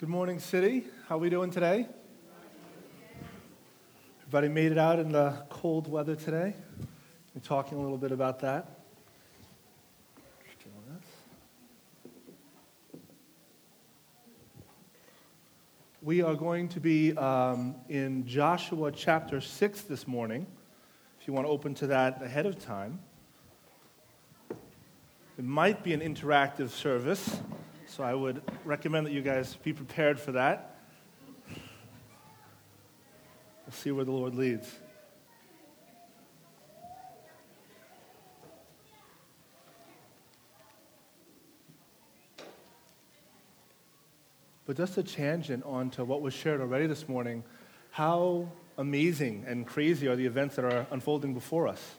Good morning, City. How are we doing today? Everybody made it out in the cold weather today. We're talking a little bit about that. We are going to be um, in Joshua chapter 6 this morning. If you want to open to that ahead of time, it might be an interactive service. So I would recommend that you guys be prepared for that. We'll see where the Lord leads. But just a tangent onto what was shared already this morning, how amazing and crazy are the events that are unfolding before us.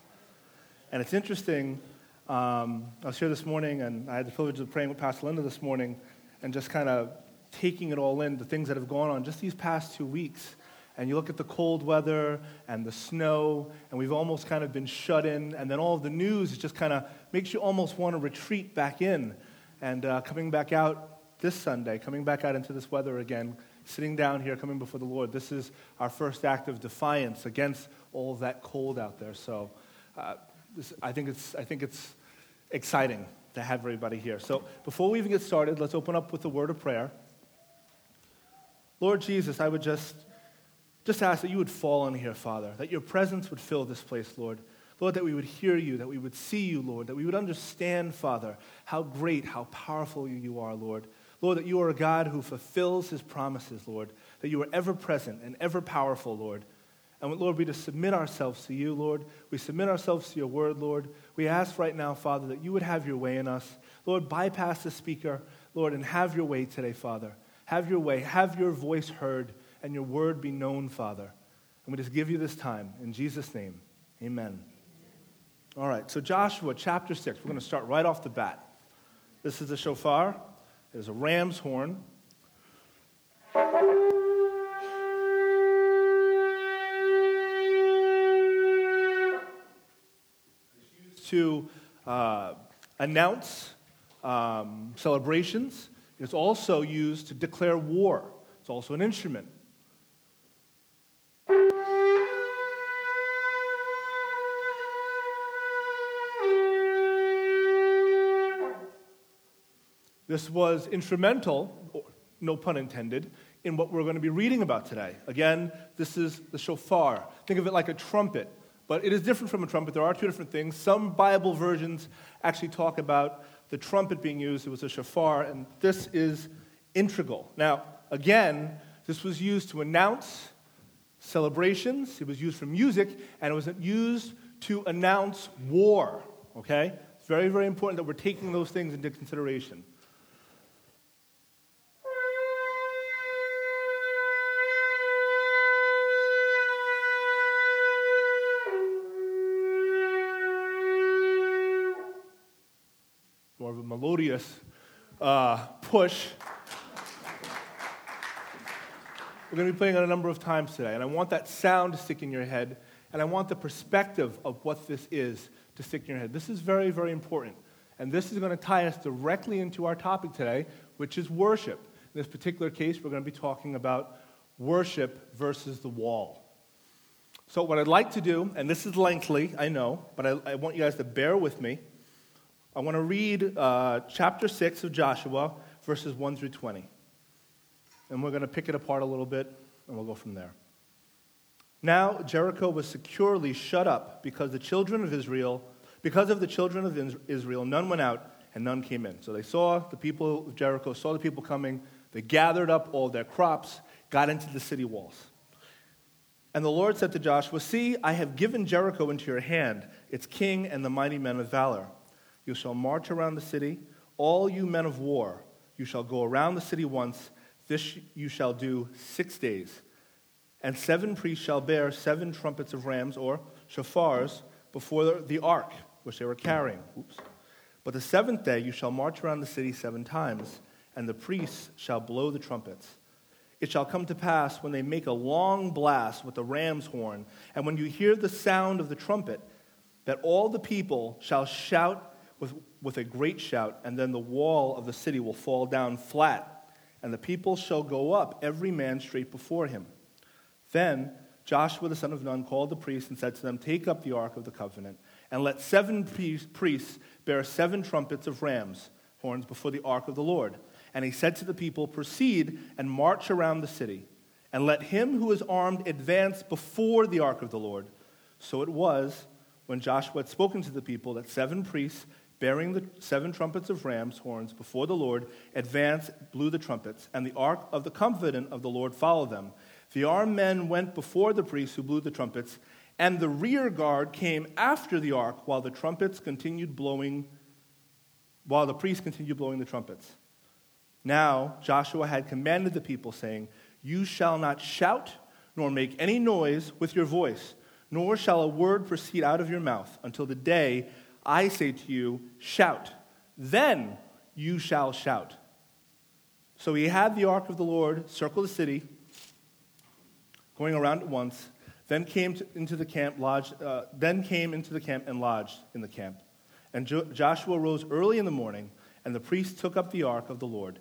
And it's interesting um, I was here this morning, and I had the privilege of praying with Pastor Linda this morning, and just kind of taking it all in, the things that have gone on just these past two weeks. And you look at the cold weather and the snow, and we've almost kind of been shut in, and then all of the news just kind of makes you almost want to retreat back in. And uh, coming back out this Sunday, coming back out into this weather again, sitting down here, coming before the Lord, this is our first act of defiance against all of that cold out there. So uh, this, I, think it's, I think it's exciting to have everybody here. So before we even get started, let's open up with a word of prayer. Lord Jesus, I would just, just ask that you would fall on here, Father, that your presence would fill this place, Lord. Lord, that we would hear you, that we would see you, Lord, that we would understand, Father, how great, how powerful you are, Lord. Lord, that you are a God who fulfills his promises, Lord, that you are ever present and ever powerful, Lord. And Lord, we just submit ourselves to you, Lord. We submit ourselves to your word, Lord. We ask right now, Father, that you would have your way in us. Lord, bypass the speaker, Lord, and have your way today, Father. Have your way. Have your voice heard and your word be known, Father. And we just give you this time. In Jesus' name, amen. All right, so Joshua chapter 6. We're going to start right off the bat. This is the shofar, it is a ram's horn. To uh, announce um, celebrations. It's also used to declare war. It's also an instrument. This was instrumental, no pun intended, in what we're going to be reading about today. Again, this is the shofar. Think of it like a trumpet. But it is different from a trumpet. There are two different things. Some Bible versions actually talk about the trumpet being used. It was a shofar, and this is integral. Now, again, this was used to announce celebrations, it was used for music, and it was used to announce war. Okay? It's very, very important that we're taking those things into consideration. Melodious uh, push. We're going to be playing it a number of times today, and I want that sound to stick in your head, and I want the perspective of what this is to stick in your head. This is very, very important, and this is going to tie us directly into our topic today, which is worship. In this particular case, we're going to be talking about worship versus the wall. So, what I'd like to do, and this is lengthy, I know, but I, I want you guys to bear with me. I want to read uh, chapter 6 of Joshua, verses 1 through 20. And we're going to pick it apart a little bit, and we'll go from there. Now Jericho was securely shut up because the children of Israel, because of the children of Israel, none went out and none came in. So they saw the people of Jericho, saw the people coming, they gathered up all their crops, got into the city walls. And the Lord said to Joshua, See, I have given Jericho into your hand, its king and the mighty men of valor. You shall march around the city, all you men of war. You shall go around the city once. This you shall do six days. And seven priests shall bear seven trumpets of rams or shofars before the ark, which they were carrying. Oops. But the seventh day you shall march around the city seven times, and the priests shall blow the trumpets. It shall come to pass when they make a long blast with the ram's horn, and when you hear the sound of the trumpet, that all the people shall shout with, with a great shout, and then the wall of the city will fall down flat, and the people shall go up, every man straight before him. Then Joshua the son of Nun called the priests and said to them, Take up the ark of the covenant, and let seven priests bear seven trumpets of rams' horns before the ark of the Lord. And he said to the people, Proceed and march around the city, and let him who is armed advance before the ark of the Lord. So it was, when Joshua had spoken to the people, that seven priests bearing the seven trumpets of ram's horns before the Lord, advanced, blew the trumpets, and the ark of the covenant of the Lord followed them. The armed men went before the priests who blew the trumpets, and the rear guard came after the ark while the trumpets continued blowing, while the priests continued blowing the trumpets. Now Joshua had commanded the people, saying, You shall not shout nor make any noise with your voice, nor shall a word proceed out of your mouth until the day I say to you, shout. Then you shall shout. So he had the ark of the Lord circle the city, going around at once. Then came to, into the camp, lodged, uh, then came into the camp and lodged in the camp. And jo- Joshua rose early in the morning, and the priests took up the ark of the Lord.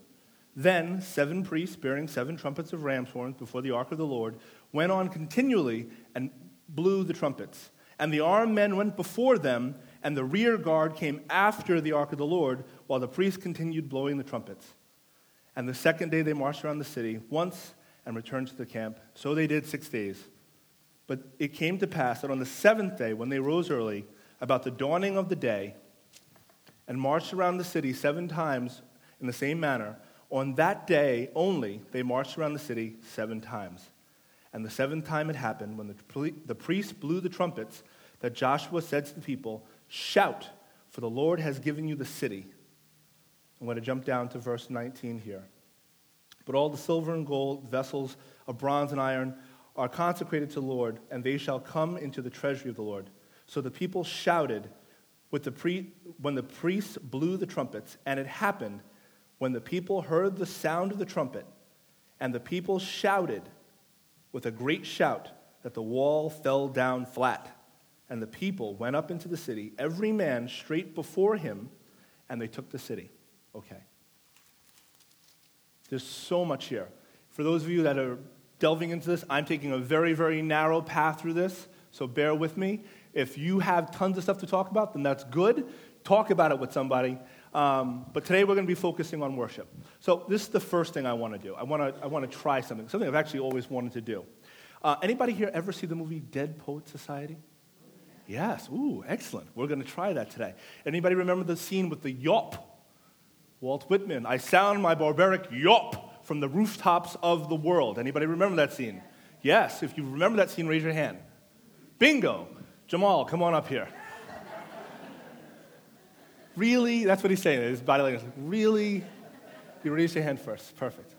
Then seven priests, bearing seven trumpets of ram's horns before the ark of the Lord, went on continually and blew the trumpets. And the armed men went before them and the rear guard came after the ark of the Lord, while the priests continued blowing the trumpets. And the second day they marched around the city once and returned to the camp. So they did six days. But it came to pass that on the seventh day, when they rose early, about the dawning of the day, and marched around the city seven times in the same manner, on that day only they marched around the city seven times. And the seventh time it happened, when the, the priests blew the trumpets, that Joshua said to the people, Shout, for the Lord has given you the city. I'm going to jump down to verse 19 here. But all the silver and gold, vessels of bronze and iron, are consecrated to the Lord, and they shall come into the treasury of the Lord. So the people shouted with the pre- when the priests blew the trumpets, and it happened when the people heard the sound of the trumpet, and the people shouted with a great shout that the wall fell down flat and the people went up into the city, every man straight before him, and they took the city. Okay. There's so much here. For those of you that are delving into this, I'm taking a very, very narrow path through this, so bear with me. If you have tons of stuff to talk about, then that's good. Talk about it with somebody. Um, but today we're going to be focusing on worship. So this is the first thing I want to do. I want to, I want to try something, something I've actually always wanted to do. Uh, anybody here ever see the movie Dead Poet Society? Yes. Ooh, excellent. We're going to try that today. Anybody remember the scene with the yawp? Walt Whitman, I sound my barbaric yawp from the rooftops of the world. Anybody remember that scene? Yes. If you remember that scene, raise your hand. Bingo. Jamal, come on up here. really? That's what he's saying. His body language. Really? You raise your hand first. Perfect.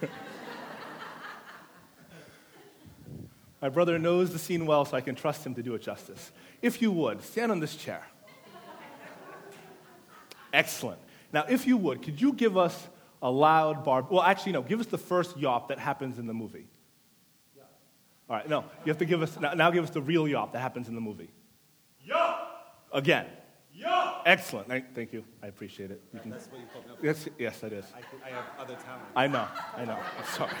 My brother knows the scene well, so I can trust him to do it justice. If you would, stand on this chair. Excellent. Now, if you would, could you give us a loud bar? Well, actually, no, give us the first yawp that happens in the movie. Yeah. All right, no, you have to give us, now, now give us the real yawp that happens in the movie. Yawp! Again. Yawp! Excellent. Thank, you. I appreciate it. You can, That's what you call me up yes, yes, it is. I, I have other talents. I know, I know. I'm sorry.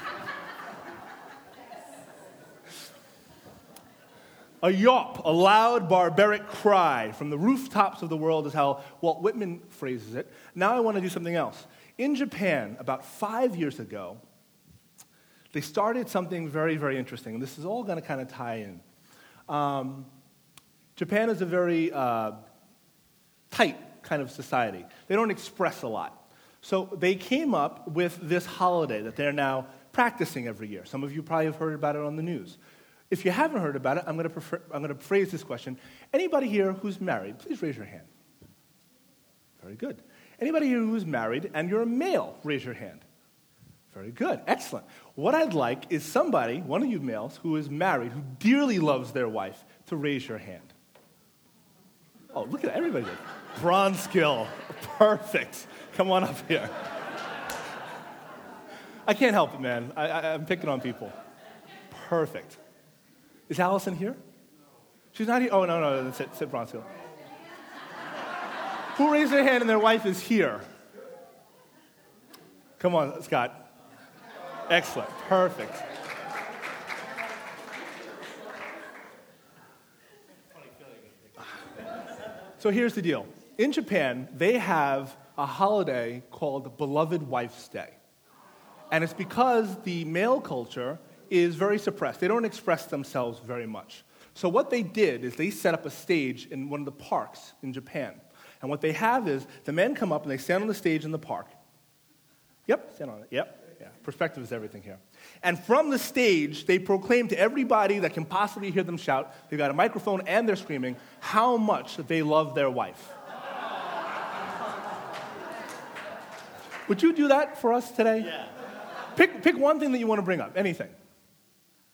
A yawp, a loud, barbaric cry from the rooftops of the world, is how Walt Whitman phrases it. Now I want to do something else. In Japan, about five years ago, they started something very, very interesting. This is all going to kind of tie in. Um, Japan is a very uh, tight kind of society, they don't express a lot. So they came up with this holiday that they're now practicing every year. Some of you probably have heard about it on the news. If you haven't heard about it, I'm going, to prefer, I'm going to phrase this question. Anybody here who's married, please raise your hand. Very good. Anybody here who's married and you're a male, raise your hand. Very good. Excellent. What I'd like is somebody, one of you males, who is married, who dearly loves their wife, to raise your hand. Oh, look at everybody. Bronskill. Perfect. Come on up here. I can't help it, man. I, I'm picking on people. Perfect. Is Allison here? She's not here? Oh, no, no, sit, sit Bronskill. Who raised their hand and their wife is here? Come on, Scott. Excellent. Perfect. So here's the deal. In Japan, they have a holiday called Beloved Wife's Day. And it's because the male culture is very suppressed. They don't express themselves very much. So what they did is they set up a stage in one of the parks in Japan. And what they have is the men come up and they stand on the stage in the park. Yep, stand on it. Yep. Yeah. Perspective is everything here. And from the stage, they proclaim to everybody that can possibly hear them shout, they've got a microphone and they're screaming, how much they love their wife. Would you do that for us today? Yeah. Pick, pick one thing that you want to bring up, anything.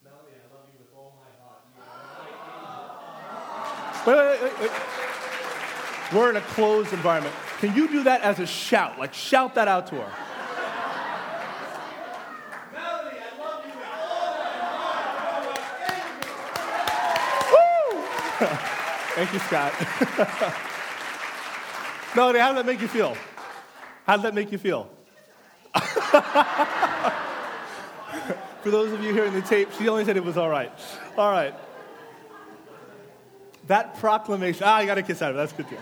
Melody, I love you with all my heart. Wait, wait, wait. We're in a closed environment. Can you do that as a shout? Like, shout that out to her. Thank you, Scott. Melody, how did that make you feel? How did that make you feel? For those of you hearing the tape, she only said it was all right. All right. That proclamation, ah, you got a kiss out of it. That's good too.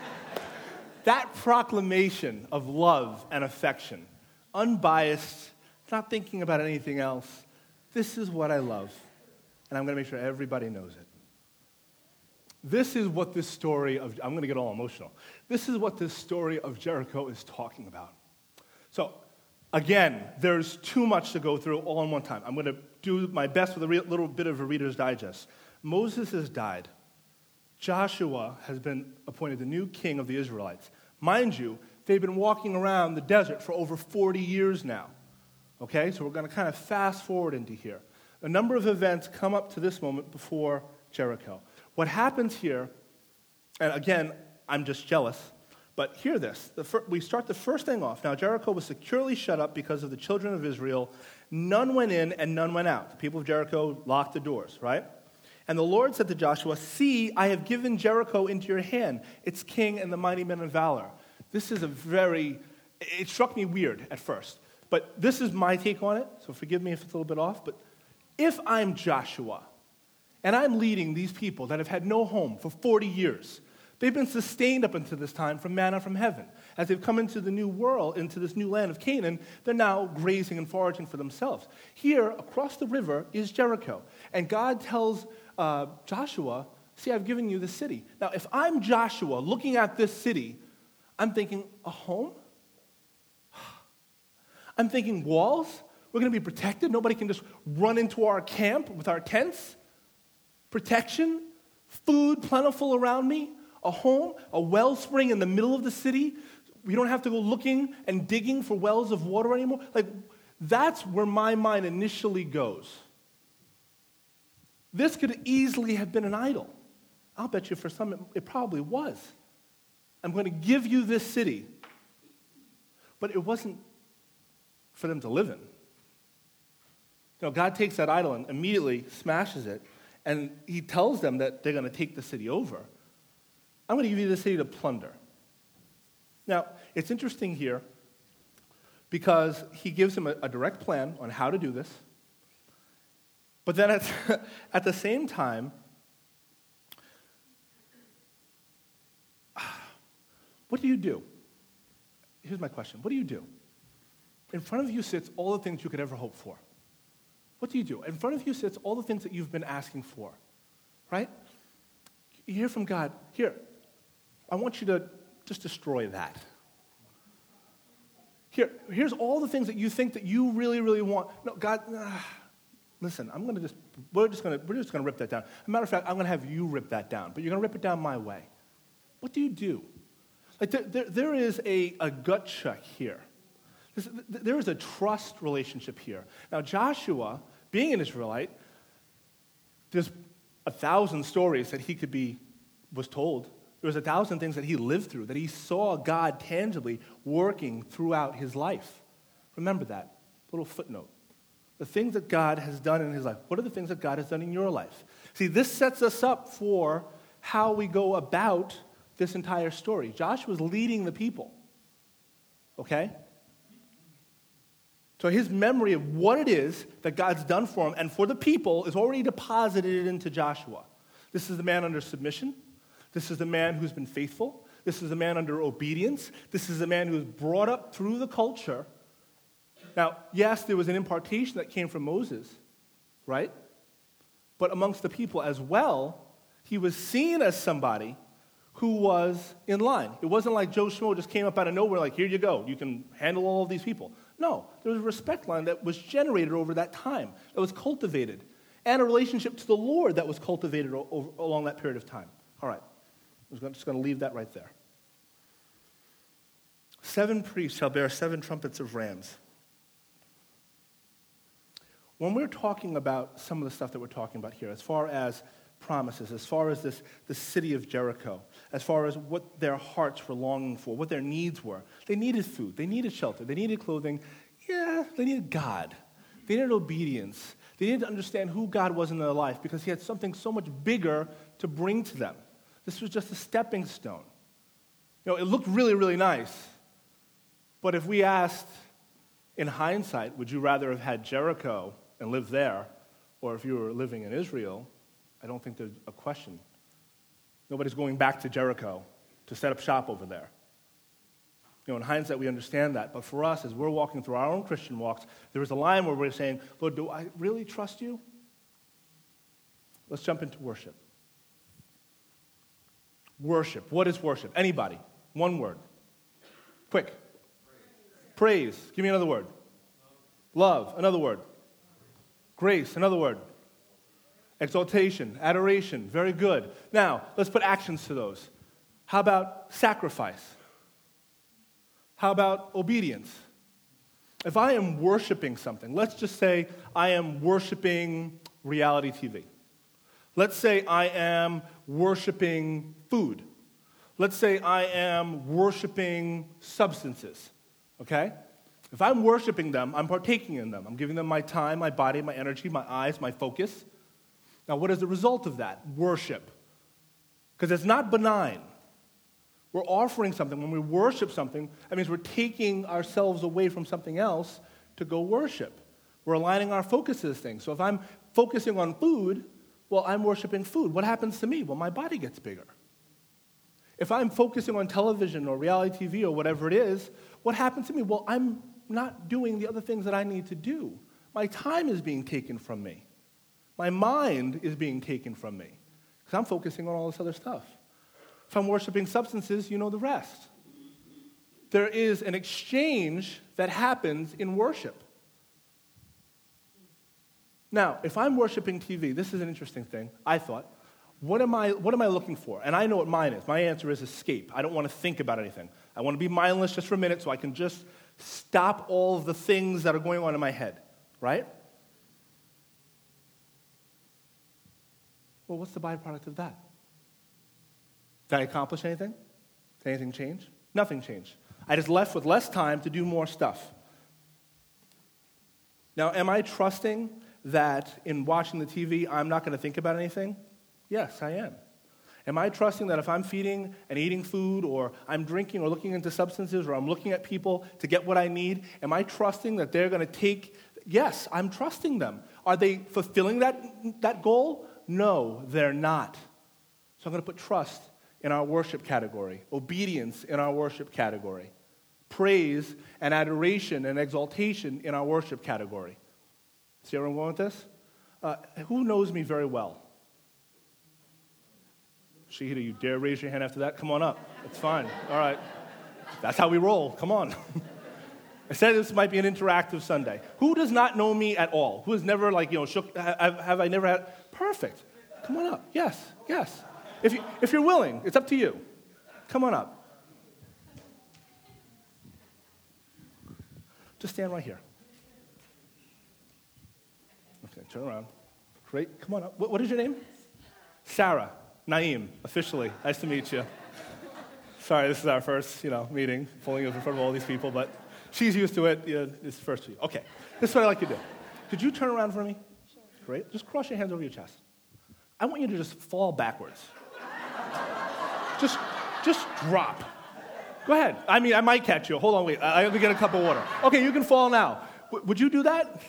That proclamation of love and affection, unbiased, not thinking about anything else. This is what I love, and I'm going to make sure everybody knows it. This is what this story of, I'm going to get all emotional. This is what this story of Jericho is talking about. So, again, there's too much to go through all in one time. I'm going to do my best with a re- little bit of a Reader's Digest. Moses has died. Joshua has been appointed the new king of the Israelites. Mind you, they've been walking around the desert for over 40 years now. Okay, so we're going to kind of fast forward into here. A number of events come up to this moment before Jericho. What happens here, and again, I'm just jealous, but hear this. Fir- we start the first thing off. Now, Jericho was securely shut up because of the children of Israel. None went in and none went out. The people of Jericho locked the doors, right? And the Lord said to Joshua, See, I have given Jericho into your hand, its king and the mighty men of valor. This is a very, it struck me weird at first, but this is my take on it, so forgive me if it's a little bit off. But if I'm Joshua and I'm leading these people that have had no home for 40 years, they've been sustained up until this time from manna from heaven. As they've come into the new world, into this new land of Canaan, they're now grazing and foraging for themselves. Here, across the river, is Jericho. And God tells uh, Joshua, See, I've given you the city. Now, if I'm Joshua looking at this city, I'm thinking, a home? I'm thinking, walls? We're going to be protected. Nobody can just run into our camp with our tents. Protection, food plentiful around me, a home, a wellspring in the middle of the city. We don't have to go looking and digging for wells of water anymore. Like, that's where my mind initially goes. This could easily have been an idol. I'll bet you for some it, it probably was. I'm going to give you this city. But it wasn't for them to live in. Know, God takes that idol and immediately smashes it, and he tells them that they're going to take the city over. I'm going to give you the city to plunder. Now, it's interesting here because he gives him a, a direct plan on how to do this. But then at, at the same time, what do you do? Here's my question What do you do? In front of you sits all the things you could ever hope for. What do you do? In front of you sits all the things that you've been asking for, right? You hear from God, here, I want you to just destroy that. Here, here's all the things that you think that you really, really want. No, God, ah, listen, I'm going to just, we're just going to, we're just going to rip that down. As a matter of fact, I'm going to have you rip that down, but you're going to rip it down my way. What do you do? Like, there, there, there is a, a gut check here. There is a trust relationship here. Now, Joshua, being an Israelite, there's a thousand stories that he could be, was told. There was a thousand things that he lived through, that he saw God tangibly working throughout his life. Remember that little footnote. The things that God has done in his life. What are the things that God has done in your life? See, this sets us up for how we go about this entire story. Joshua's leading the people. Okay? So his memory of what it is that God's done for him and for the people is already deposited into Joshua. This is the man under submission. This is the man who's been faithful. This is the man under obedience. This is the man who was brought up through the culture. Now, yes, there was an impartation that came from Moses, right? But amongst the people as well, he was seen as somebody who was in line. It wasn't like Joe Schmo just came up out of nowhere, like, here you go, you can handle all of these people. No, there was a respect line that was generated over that time, that was cultivated, and a relationship to the Lord that was cultivated over, along that period of time. All right, I'm just going to leave that right there. Seven priests shall bear seven trumpets of rams. When we're talking about some of the stuff that we're talking about here, as far as promises, as far as this, the city of Jericho, as far as what their hearts were longing for, what their needs were. They needed food, they needed shelter, they needed clothing. Yeah, they needed God. They needed obedience. They needed to understand who God was in their life because He had something so much bigger to bring to them. This was just a stepping stone. You know, it looked really, really nice. But if we asked, in hindsight, would you rather have had Jericho and lived there, or if you were living in Israel, I don't think there's a question. Nobody's going back to Jericho to set up shop over there. You know, in hindsight, we understand that. But for us, as we're walking through our own Christian walks, there is a line where we're saying, Lord, do I really trust you? Let's jump into worship. Worship. What is worship? Anybody? One word. Quick. Praise. Give me another word. Love. Another word. Grace. Another word. Exaltation, adoration, very good. Now, let's put actions to those. How about sacrifice? How about obedience? If I am worshiping something, let's just say I am worshiping reality TV. Let's say I am worshiping food. Let's say I am worshiping substances, okay? If I'm worshiping them, I'm partaking in them. I'm giving them my time, my body, my energy, my eyes, my focus. Now, what is the result of that? Worship. Because it's not benign. We're offering something. When we worship something, that means we're taking ourselves away from something else to go worship. We're aligning our focus to this thing. So if I'm focusing on food, well, I'm worshiping food. What happens to me? Well, my body gets bigger. If I'm focusing on television or reality TV or whatever it is, what happens to me? Well, I'm not doing the other things that I need to do. My time is being taken from me. My mind is being taken from me because I'm focusing on all this other stuff. If I'm worshiping substances, you know the rest. There is an exchange that happens in worship. Now, if I'm worshiping TV, this is an interesting thing, I thought. What am, I, what am I looking for? And I know what mine is. My answer is escape. I don't want to think about anything. I want to be mindless just for a minute so I can just stop all of the things that are going on in my head, right? Well, what's the byproduct of that? Did I accomplish anything? Did anything change? Nothing changed. I just left with less time to do more stuff. Now, am I trusting that in watching the TV, I'm not going to think about anything? Yes, I am. Am I trusting that if I'm feeding and eating food, or I'm drinking or looking into substances, or I'm looking at people to get what I need, am I trusting that they're going to take? Yes, I'm trusting them. Are they fulfilling that, that goal? No, they're not. So I'm going to put trust in our worship category, obedience in our worship category, praise and adoration and exaltation in our worship category. See where I'm going with this? Uh, who knows me very well? Shahida, you dare raise your hand after that? Come on up. It's fine. All right. That's how we roll. Come on. I said this might be an interactive Sunday. Who does not know me at all? Who has never, like, you know, shook, have, have I never had? Perfect. Come on up. Yes, yes. If, you, if you're willing, it's up to you. Come on up. Just stand right here. Okay, turn around. Great. Come on up. what, what is your name? Sarah. Naeem, officially. Nice to meet you. Sorry, this is our first, you know, meeting, pulling you in front of all these people, but she's used to it. Yeah, it's first for you. Okay, this is what I like to do. Could you turn around for me? Sure. Great. Just cross your hands over your chest. I want you to just fall backwards. just, just drop. Go ahead. I mean, I might catch you. Hold on, wait. I have to get a cup of water. Okay, you can fall now. W- would you do that?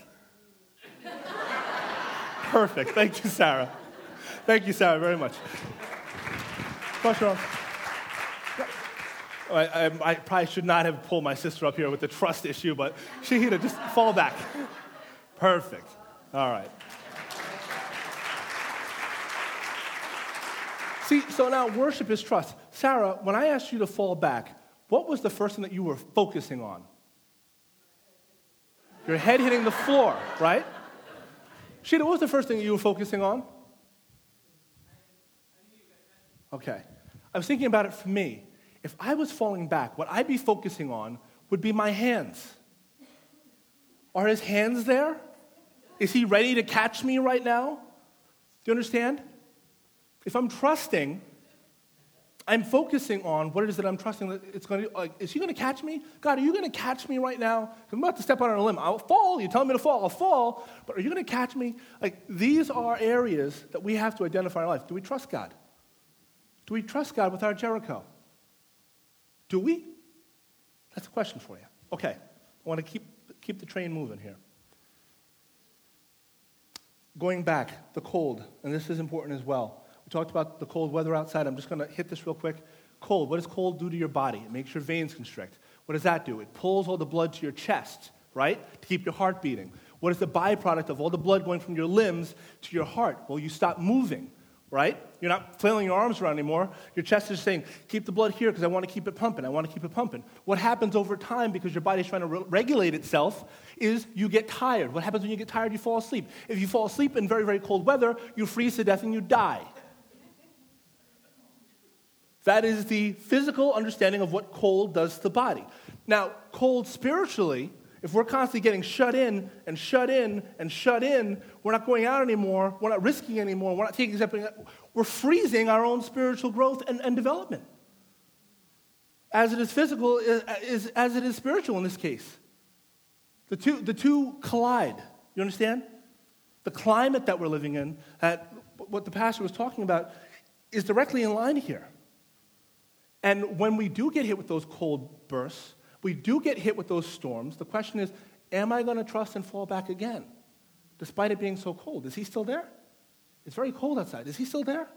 Perfect. Thank you, Sarah. Thank you, Sarah, very much. Your arms. I, I, I probably should not have pulled my sister up here with the trust issue, but Shahida, just fall back. Perfect. All right. See, so now worship is trust. Sarah, when I asked you to fall back, what was the first thing that you were focusing on? Your head hitting the floor, right? Sheila, what was the first thing you were focusing on? Okay. I was thinking about it for me. If I was falling back, what I'd be focusing on would be my hands. Are his hands there? Is he ready to catch me right now? Do you understand? If I'm trusting, I'm focusing on what it is that I'm trusting that it's going to. Like, is he going to catch me? God, are you going to catch me right now? I'm about to step out on a limb. I'll fall. You tell me to fall. I'll fall. But are you going to catch me? Like these are areas that we have to identify in our life. Do we trust God? Do we trust God with our Jericho? Do we? That's a question for you. Okay, I want to keep, keep the train moving here. Going back, the cold, and this is important as well. We talked about the cold weather outside. I'm just going to hit this real quick. Cold, what does cold do to your body? It makes your veins constrict. What does that do? It pulls all the blood to your chest, right? To keep your heart beating. What is the byproduct of all the blood going from your limbs to your heart? Well, you stop moving right? You're not flailing your arms around anymore. Your chest is saying, keep the blood here because I want to keep it pumping. I want to keep it pumping. What happens over time because your body's trying to re- regulate itself is you get tired. What happens when you get tired? You fall asleep. If you fall asleep in very, very cold weather, you freeze to death and you die. That is the physical understanding of what cold does to the body. Now, cold spiritually if we're constantly getting shut in and shut in and shut in, we're not going out anymore, we're not risking anymore, we're not taking something, we're freezing our own spiritual growth and, and development. As it is physical, is, is, as it is spiritual in this case. The two, the two collide. You understand? The climate that we're living in, that what the pastor was talking about, is directly in line here. And when we do get hit with those cold bursts, we do get hit with those storms. The question is, am I going to trust and fall back again? Despite it being so cold. Is he still there? It's very cold outside. Is he still there?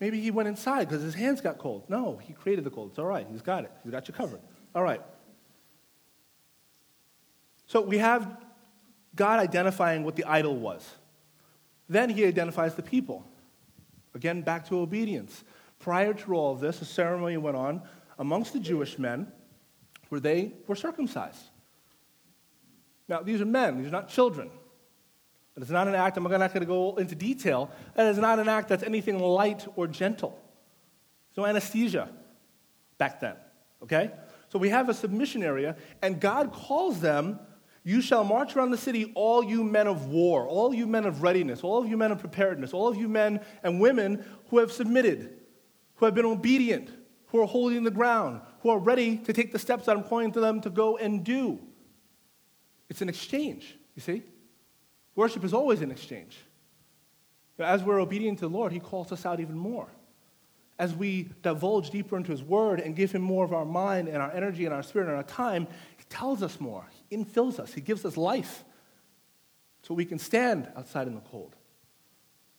Maybe he went inside because his hands got cold. No, he created the cold. It's all right. He's got it. He's got you covered. All right. So we have God identifying what the idol was. Then he identifies the people. Again, back to obedience. Prior to all of this, a ceremony went on amongst the Jewish men where they were circumcised. Now, these are men, these are not children. It is not an act, I'm not going to go into detail, that is not an act that's anything light or gentle. There's no anesthesia back then, okay? So we have a submission area, and God calls them, You shall march around the city, all you men of war, all you men of readiness, all of you men of preparedness, all of you men and women who have submitted, who have been obedient, who are holding the ground, who are ready to take the steps that I'm pointing to them to go and do. It's an exchange, you see? Worship is always an exchange. As we're obedient to the Lord, He calls us out even more. As we divulge deeper into His Word and give Him more of our mind and our energy and our spirit and our time, He tells us more. He infills us. He gives us life so we can stand outside in the cold.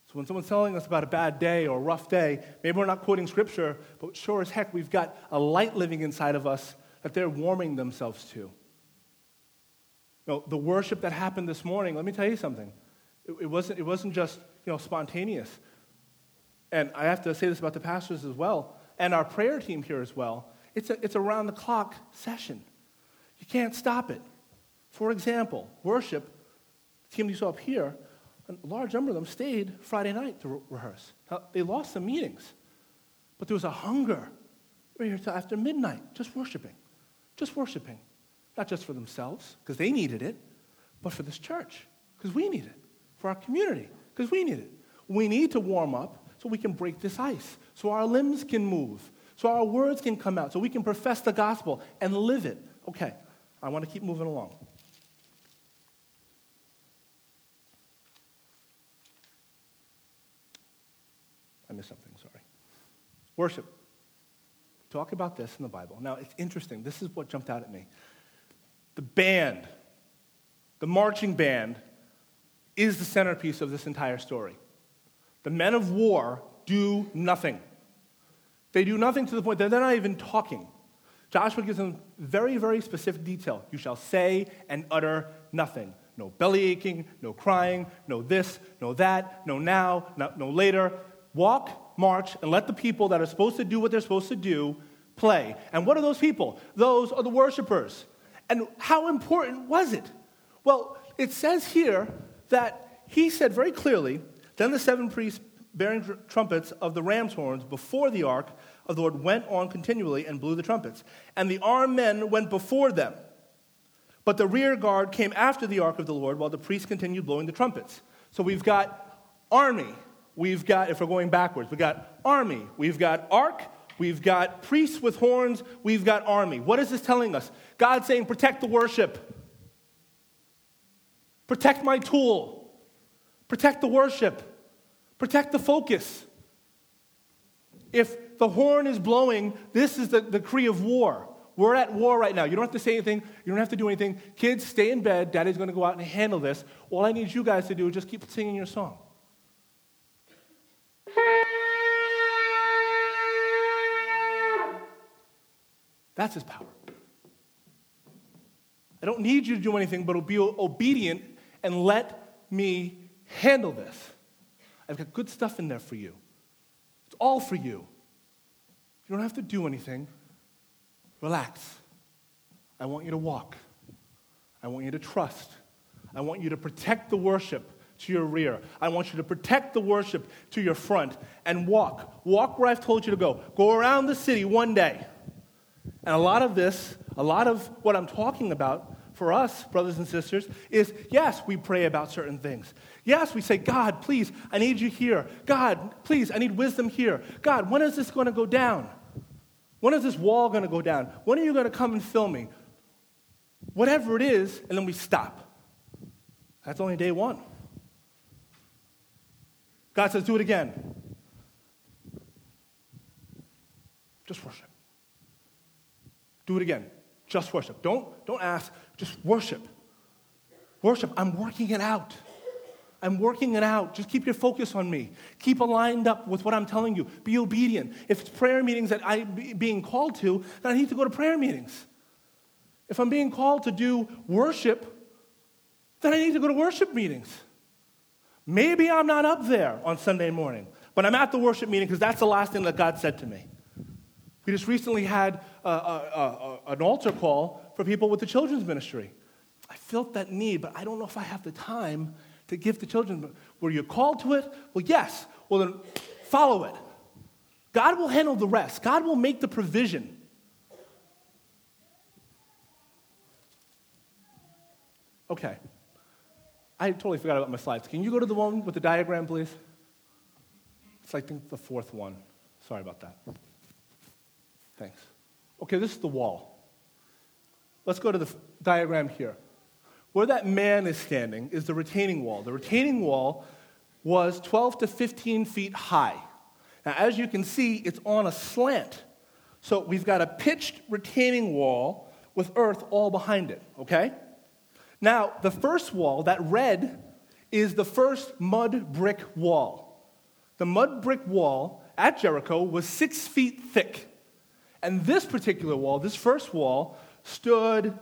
So when someone's telling us about a bad day or a rough day, maybe we're not quoting scripture, but sure as heck, we've got a light living inside of us that they're warming themselves to. You know, the worship that happened this morning, let me tell you something. It, it, wasn't, it wasn't just you know, spontaneous. And I have to say this about the pastors as well, and our prayer team here as well. It's a, it's a round the clock session. You can't stop it. For example, worship, the team you saw up here, a large number of them stayed Friday night to re- rehearse. Now, they lost some meetings, but there was a hunger. right here till after midnight, just worshiping, just worshiping. Not just for themselves, because they needed it, but for this church, because we need it. For our community, because we need it. We need to warm up so we can break this ice, so our limbs can move, so our words can come out, so we can profess the gospel and live it. Okay, I want to keep moving along. I missed something, sorry. Worship. Talk about this in the Bible. Now, it's interesting. This is what jumped out at me. The band, the marching band, is the centerpiece of this entire story. The men of war do nothing. They do nothing to the point that they're not even talking. Joshua gives them very, very specific detail. You shall say and utter nothing. No belly aching, no crying, no this, no that, no now, no, no later. Walk, march, and let the people that are supposed to do what they're supposed to do play. And what are those people? Those are the worshipers. And how important was it? Well, it says here that he said very clearly, then the seven priests bearing tr- trumpets of the ram's horns before the ark of the Lord went on continually and blew the trumpets. And the armed men went before them. But the rear guard came after the ark of the Lord while the priests continued blowing the trumpets. So we've got army. We've got, if we're going backwards, we've got army. We've got ark. We've got priests with horns. We've got army. What is this telling us? God saying, protect the worship. Protect my tool. Protect the worship. Protect the focus. If the horn is blowing, this is the decree of war. We're at war right now. You don't have to say anything. You don't have to do anything. Kids, stay in bed. Daddy's going to go out and handle this. All I need you guys to do is just keep singing your song. That's his power. I don't need you to do anything but be obedient and let me handle this. I've got good stuff in there for you. It's all for you. You don't have to do anything. Relax. I want you to walk. I want you to trust. I want you to protect the worship to your rear. I want you to protect the worship to your front and walk. Walk where I've told you to go. Go around the city one day. And a lot of this, a lot of what I'm talking about for us, brothers and sisters, is yes, we pray about certain things. Yes, we say, God, please, I need you here. God, please, I need wisdom here. God, when is this going to go down? When is this wall going to go down? When are you going to come and fill me? Whatever it is, and then we stop. That's only day one. God says, do it again. Just worship. Do it again. Just worship. Don't, don't ask, just worship. Worship. I'm working it out. I'm working it out. Just keep your focus on me. Keep aligned up with what I'm telling you. Be obedient. If it's prayer meetings that I'm being called to, then I need to go to prayer meetings. If I'm being called to do worship, then I need to go to worship meetings. Maybe I'm not up there on Sunday morning, but I'm at the worship meeting because that's the last thing that God said to me. We just recently had a, a, a, an altar call for people with the children's ministry. I felt that need, but I don't know if I have the time to give to children. Were you called to it? Well, yes. Well, then follow it. God will handle the rest, God will make the provision. Okay. I totally forgot about my slides. Can you go to the one with the diagram, please? It's, I think, the fourth one. Sorry about that. Thanks. Okay, this is the wall. Let's go to the diagram here. Where that man is standing is the retaining wall. The retaining wall was 12 to 15 feet high. Now, as you can see, it's on a slant. So we've got a pitched retaining wall with earth all behind it, okay? Now, the first wall, that red, is the first mud brick wall. The mud brick wall at Jericho was six feet thick. And this particular wall, this first wall, stood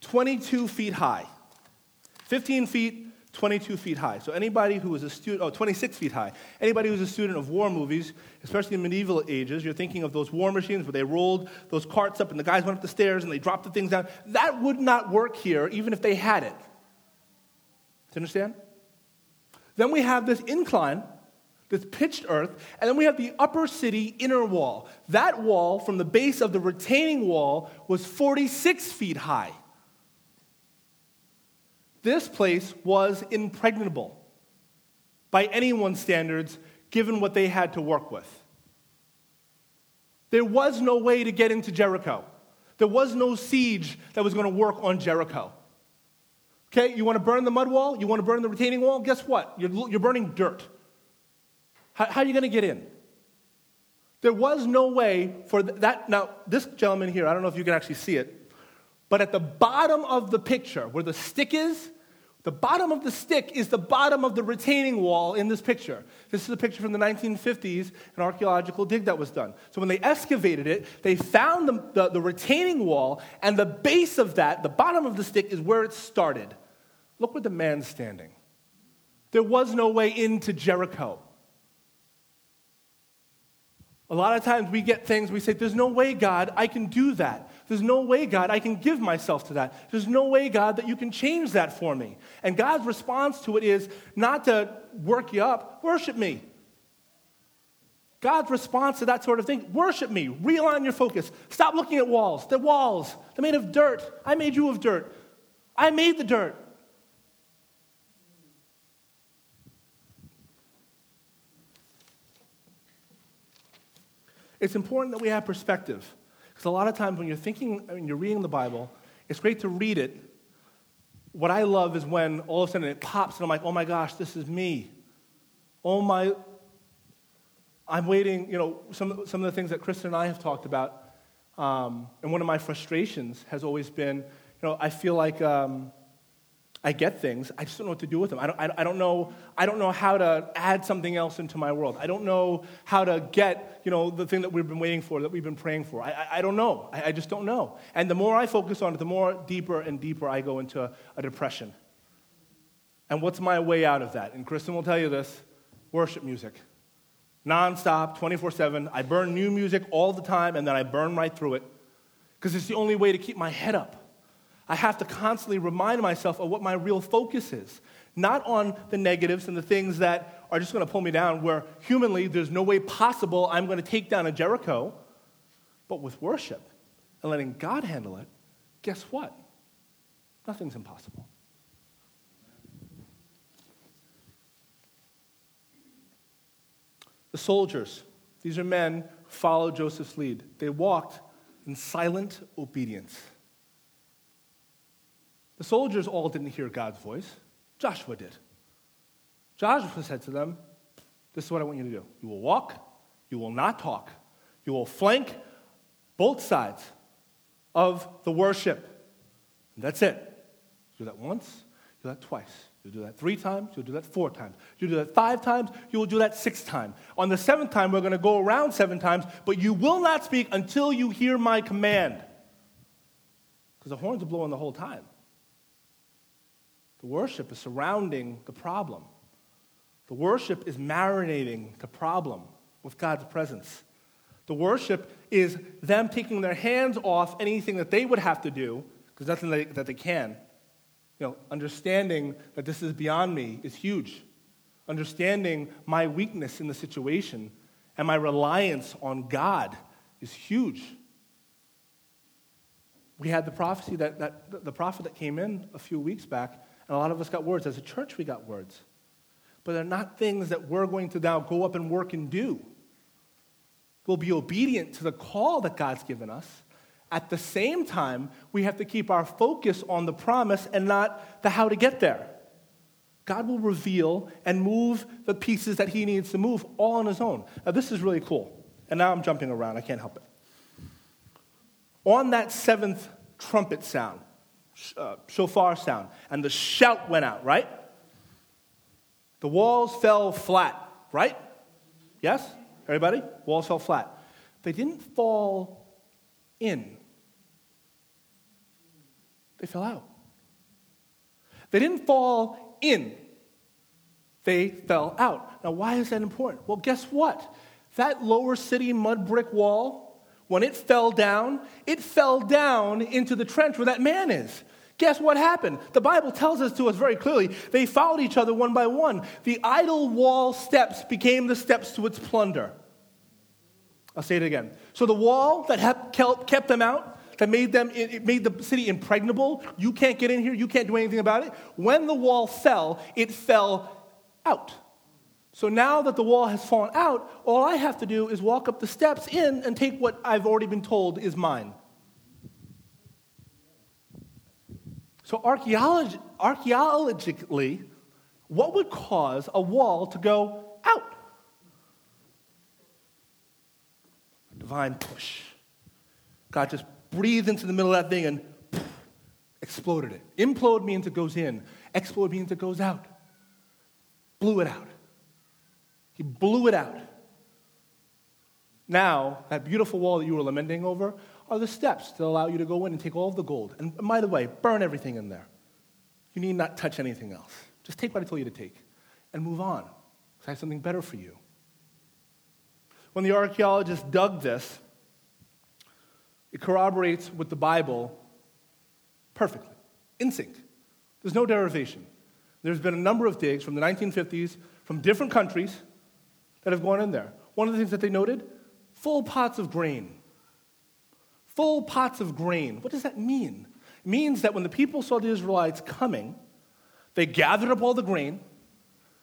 22 feet high. 15 feet, 22 feet high. So anybody who was a student, oh, 26 feet high. Anybody who's a student of war movies, especially in medieval ages, you're thinking of those war machines where they rolled those carts up and the guys went up the stairs and they dropped the things down. That would not work here, even if they had it. Do you understand? Then we have this incline, this pitched earth, and then we have the upper city inner wall. That wall, from the base of the retaining wall, was 46 feet high. This place was impregnable by anyone's standards, given what they had to work with. There was no way to get into Jericho. There was no siege that was going to work on Jericho. Okay, you want to burn the mud wall? You want to burn the retaining wall? Guess what? You're, you're burning dirt. How, how are you going to get in? There was no way for that. Now, this gentleman here, I don't know if you can actually see it, But at the bottom of the picture, where the stick is, the bottom of the stick is the bottom of the retaining wall in this picture. This is a picture from the 1950s, an archaeological dig that was done. So when they excavated it, they found the, the, the retaining wall, and the base of that, the bottom of the stick, is where it started. Look where the man's standing. There was no way into Jericho. A lot of times we get things, we say, There's no way, God, I can do that. There's no way, God, I can give myself to that. There's no way, God, that you can change that for me. And God's response to it is not to work you up, worship me. God's response to that sort of thing, worship me, realign your focus. Stop looking at walls. They're walls. They're made of dirt. I made you of dirt. I made the dirt. It's important that we have perspective. Because a lot of times when you're thinking, when you're reading the Bible, it's great to read it. What I love is when all of a sudden it pops and I'm like, oh my gosh, this is me. Oh my, I'm waiting, you know, some, some of the things that Kristen and I have talked about. Um, and one of my frustrations has always been, you know, I feel like um, I get things. I just don't know what to do with them. I don't, I, don't, know, I don't know how to add something else into my world. I don't know how to get you know, the thing that we've been waiting for, that we've been praying for. I, I, I don't know. I, I, just don't know. And the more I focus on it, the more deeper and deeper I go into a, a depression. And what's my way out of that? And Kristen will tell you this worship music. Nonstop, 24 7. I burn new music all the time, and then I burn right through it because it's the only way to keep my head up. I have to constantly remind myself of what my real focus is, not on the negatives and the things that are just going to pull me down, where humanly there's no way possible I'm going to take down a Jericho. But with worship and letting God handle it, guess what? Nothing's impossible. The soldiers, these are men who followed Joshua's lead. They walked in silent obedience. The soldiers all didn't hear God's voice, Joshua did. Joshua said to them, This is what I want you to do. You will walk, you will not talk, you will flank both sides of the worship. And that's it. You do that once, you do that twice. You'll do that three times, you'll do that four times. You'll do that five times, you will do that six times. On the seventh time, we're going to go around seven times, but you will not speak until you hear my command. Because the horns are blowing the whole time. The worship is surrounding the problem. The worship is marinating the problem with God's presence. The worship is them taking their hands off anything that they would have to do, because nothing that they, that they can. You know, understanding that this is beyond me is huge. Understanding my weakness in the situation and my reliance on God is huge. We had the prophecy that, that the prophet that came in a few weeks back and a lot of us got words. As a church, we got words. But they're not things that we're going to now go up and work and do. We'll be obedient to the call that God's given us. At the same time, we have to keep our focus on the promise and not the how to get there. God will reveal and move the pieces that He needs to move all on His own. Now, this is really cool. And now I'm jumping around, I can't help it. On that seventh trumpet sound, uh, shofar sound, and the shout went out, right? The walls fell flat, right? Yes? Everybody? Walls fell flat. They didn't fall in, they fell out. They didn't fall in, they fell out. Now, why is that important? Well, guess what? That lower city mud brick wall when it fell down, it fell down into the trench where that man is. Guess what happened? The Bible tells us to us very clearly. They followed each other one by one. The idol wall steps became the steps to its plunder. I'll say it again. So the wall that kept them out, that made them it made the city impregnable. You can't get in here. You can't do anything about it. When the wall fell, it fell out. So now that the wall has fallen out, all I have to do is walk up the steps in and take what I've already been told is mine. So, archaeologically, what would cause a wall to go out? A divine push. God just breathed into the middle of that thing and exploded it. Implode means it goes in, explode means it goes out. Blew it out. He blew it out. Now, that beautiful wall that you were lamenting over are the steps that allow you to go in and take all of the gold. And by the way, burn everything in there. You need not touch anything else. Just take what I told you to take and move on. Because I have something better for you. When the archaeologists dug this, it corroborates with the Bible perfectly, in sync. There's no derivation. There's been a number of digs from the 1950s from different countries that have gone in there. One of the things that they noted full pots of grain. Full pots of grain. What does that mean? It means that when the people saw the Israelites coming, they gathered up all the grain,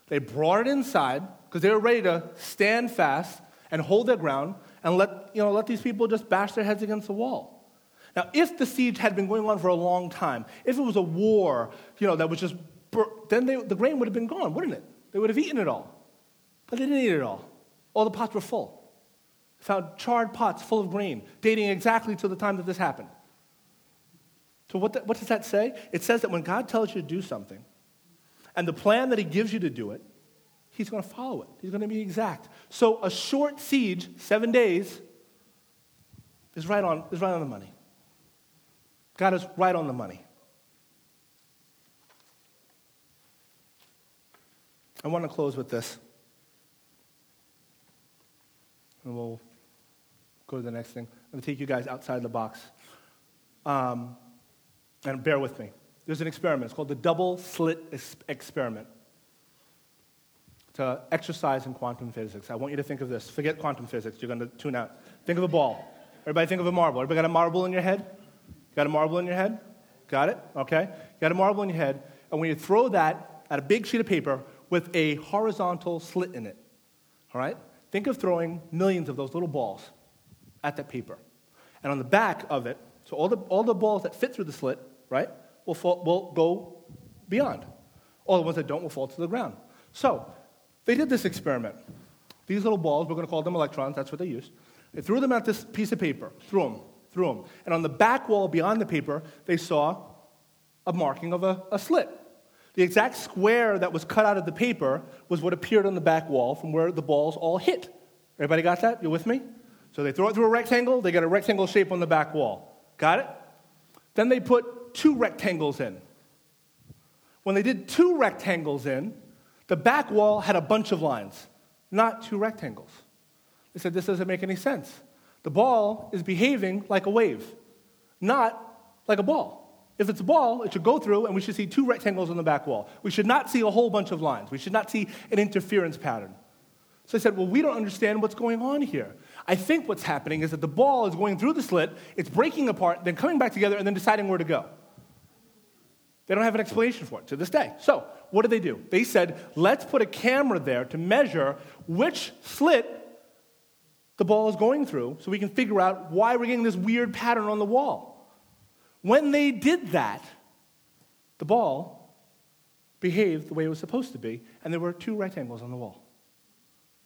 they brought it inside because they were ready to stand fast and hold their ground and let, you know, let these people just bash their heads against the wall. Now, if the siege had been going on for a long time, if it was a war, you know, that was just, then they, the grain would have been gone, wouldn't it? They would have eaten it all. But they didn't eat it all. All the pots were full. Found charred pots full of grain, dating exactly to the time that this happened. So, what, the, what does that say? It says that when God tells you to do something, and the plan that He gives you to do it, He's going to follow it. He's going to be exact. So, a short siege, seven days, is right on, is right on the money. God is right on the money. I want to close with this. And we'll go to the next thing. I'm going to take you guys outside the box. Um, and bear with me. There's an experiment. It's called the double slit experiment. It's an exercise in quantum physics. I want you to think of this. Forget quantum physics. You're going to tune out. Think of a ball. Everybody think of a marble. Everybody got a marble in your head? Got a marble in your head? Got it? Okay. You got a marble in your head. And when you throw that at a big sheet of paper with a horizontal slit in it, all right? Think of throwing millions of those little balls at that paper. And on the back of it, so all the, all the balls that fit through the slit, right, will, fall, will go beyond. All the ones that don't will fall to the ground. So they did this experiment. These little balls, we're going to call them electrons, that's what they used. They threw them at this piece of paper, threw them, threw them. And on the back wall beyond the paper, they saw a marking of a, a slit. The exact square that was cut out of the paper was what appeared on the back wall from where the balls all hit. Everybody got that? You with me? So they throw it through a rectangle, they get a rectangle shape on the back wall. Got it? Then they put two rectangles in. When they did two rectangles in, the back wall had a bunch of lines, not two rectangles. They said, This doesn't make any sense. The ball is behaving like a wave, not like a ball. If it's a ball, it should go through and we should see two rectangles on the back wall. We should not see a whole bunch of lines. We should not see an interference pattern. So I said, Well, we don't understand what's going on here. I think what's happening is that the ball is going through the slit, it's breaking apart, then coming back together, and then deciding where to go. They don't have an explanation for it to this day. So, what did they do? They said, let's put a camera there to measure which slit the ball is going through so we can figure out why we're getting this weird pattern on the wall. When they did that, the ball behaved the way it was supposed to be, and there were two rectangles on the wall.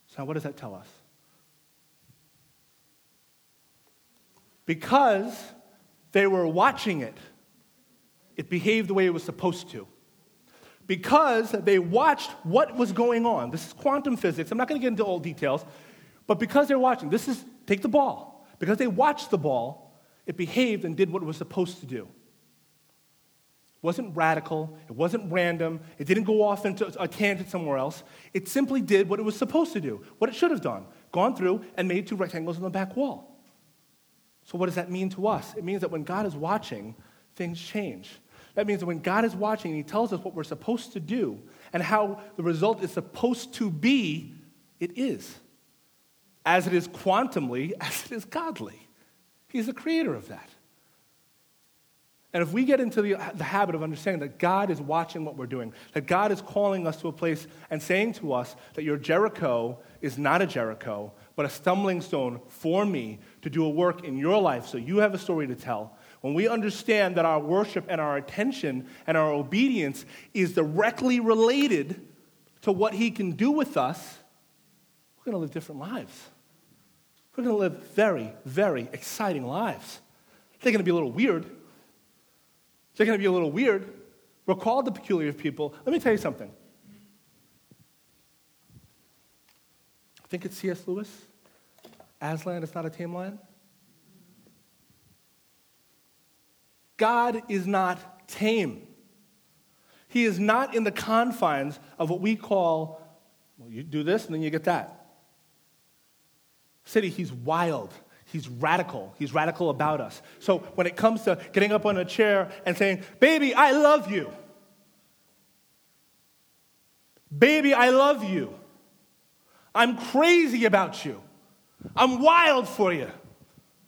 So, what does that tell us? Because they were watching it, it behaved the way it was supposed to. Because they watched what was going on. This is quantum physics. I'm not going to get into all details, but because they're watching, this is take the ball. Because they watched the ball, it behaved and did what it was supposed to do. It wasn't radical, it wasn't random, it didn't go off into a tangent somewhere else. It simply did what it was supposed to do, what it should have done gone through and made two rectangles on the back wall. So, what does that mean to us? It means that when God is watching, things change. That means that when God is watching and He tells us what we're supposed to do and how the result is supposed to be, it is. As it is quantumly, as it is godly. He's the creator of that. And if we get into the, the habit of understanding that God is watching what we're doing, that God is calling us to a place and saying to us that your Jericho is not a Jericho, but a stumbling stone for me to do a work in your life so you have a story to tell, when we understand that our worship and our attention and our obedience is directly related to what He can do with us, we're going to live different lives. We're going to live very, very exciting lives. They're going to be a little weird. They're going to be a little weird. We're called the peculiar people. Let me tell you something. I think it's C.S. Lewis. Aslan is not a tame lion. God is not tame. He is not in the confines of what we call, well, you do this and then you get that. City, he's wild. He's radical. He's radical about us. So when it comes to getting up on a chair and saying, Baby, I love you. Baby, I love you. I'm crazy about you. I'm wild for you.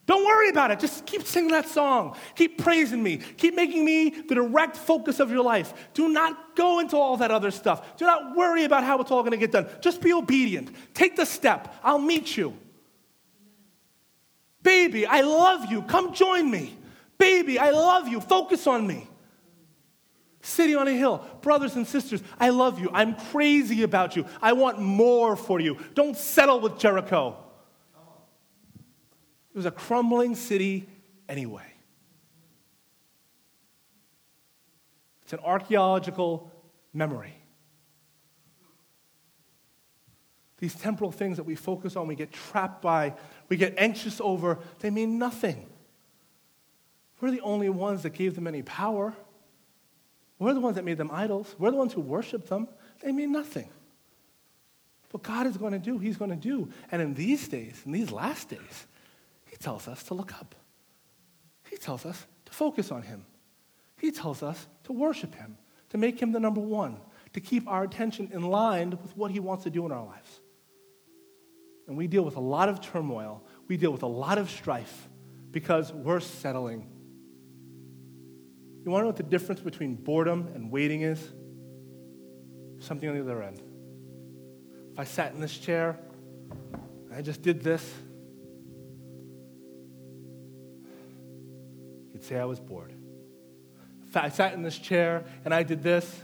Don't worry about it. Just keep singing that song. Keep praising me. Keep making me the direct focus of your life. Do not go into all that other stuff. Do not worry about how it's all going to get done. Just be obedient. Take the step. I'll meet you. Baby, I love you. Come join me. Baby, I love you. Focus on me. City on a hill, brothers and sisters, I love you. I'm crazy about you. I want more for you. Don't settle with Jericho. It was a crumbling city anyway. It's an archaeological memory. These temporal things that we focus on, we get trapped by, we get anxious over, they mean nothing. We're the only ones that gave them any power. We're the ones that made them idols. We're the ones who worship them. They mean nothing. What God is going to do, He's going to do. And in these days, in these last days, He tells us to look up. He tells us to focus on Him. He tells us to worship Him, to make Him the number one, to keep our attention in line with what He wants to do in our lives. And we deal with a lot of turmoil, we deal with a lot of strife because we're settling. You want to know what the difference between boredom and waiting is? Something on the other end. If I sat in this chair, I just did this, you'd say I was bored. If I sat in this chair and I did this,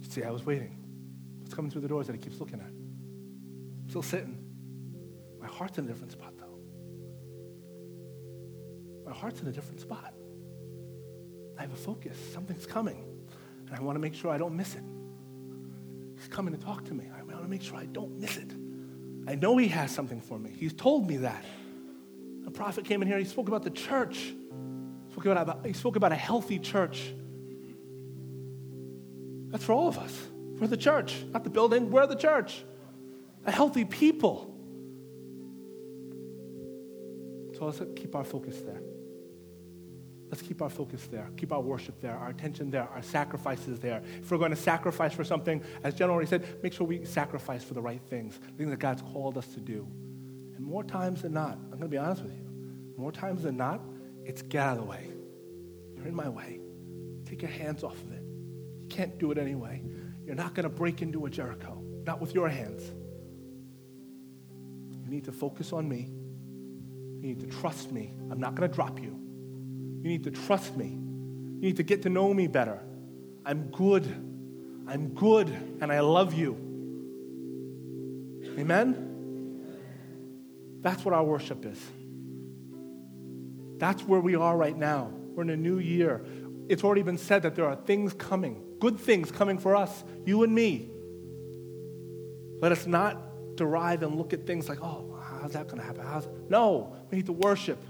you'd say I was waiting. Coming through the doors that he keeps looking at? I'm still sitting. My heart's in a different spot, though. My heart's in a different spot. I have a focus. Something's coming. And I want to make sure I don't miss it. He's coming to talk to me. I want to make sure I don't miss it. I know he has something for me. He's told me that. A prophet came in here, he spoke about the church. He spoke about, he spoke about a healthy church. That's for all of us. We're the church, not the building. We're the church. A healthy people. So let's keep our focus there. Let's keep our focus there, keep our worship there, our attention there, our sacrifices there. If we're going to sacrifice for something, as Jen already said, make sure we sacrifice for the right things, things that God's called us to do. And more times than not, I'm going to be honest with you, more times than not, it's get out of the way. You're in my way. Take your hands off of it. You can't do it anyway. You're not going to break into a Jericho, not with your hands. You need to focus on me. You need to trust me. I'm not going to drop you. You need to trust me. You need to get to know me better. I'm good. I'm good, and I love you. Amen? That's what our worship is. That's where we are right now. We're in a new year. It's already been said that there are things coming, good things coming for us, you and me. Let us not derive and look at things like, oh, how's that going to happen? How's... No, we need to worship.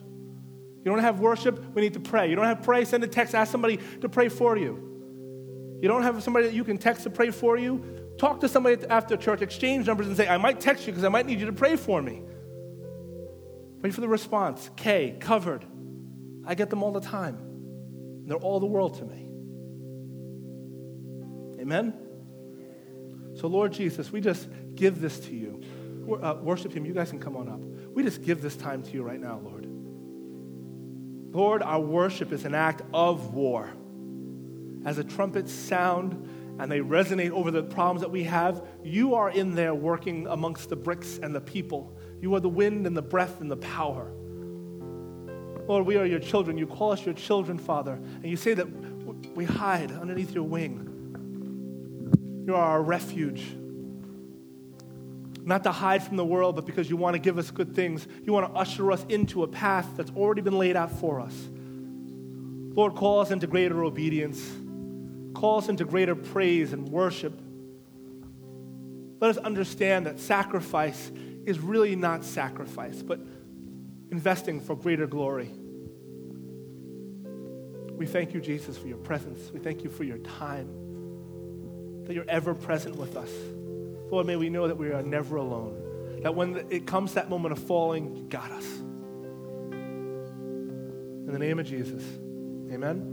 You don't have worship, we need to pray. You don't have pray, send a text, ask somebody to pray for you. You don't have somebody that you can text to pray for you, talk to somebody after church, exchange numbers, and say, I might text you because I might need you to pray for me. Wait for the response. K, covered. I get them all the time. They're all the world to me. Amen? So, Lord Jesus, we just give this to you. Uh, worship Him. You guys can come on up. We just give this time to you right now, Lord. Lord, our worship is an act of war. As the trumpets sound and they resonate over the problems that we have, you are in there working amongst the bricks and the people. You are the wind and the breath and the power. Lord, we are your children. You call us your children, Father. And you say that we hide underneath your wing. You are our refuge. not to hide from the world, but because you want to give us good things. You want to usher us into a path that's already been laid out for us. Lord, call us into greater obedience, call us into greater praise and worship. Let us understand that sacrifice is really not sacrifice, but investing for greater glory. We thank you, Jesus, for your presence. We thank you for your time, that you're ever present with us. Lord, may we know that we are never alone. That when it comes that moment of falling, you got us. In the name of Jesus, amen.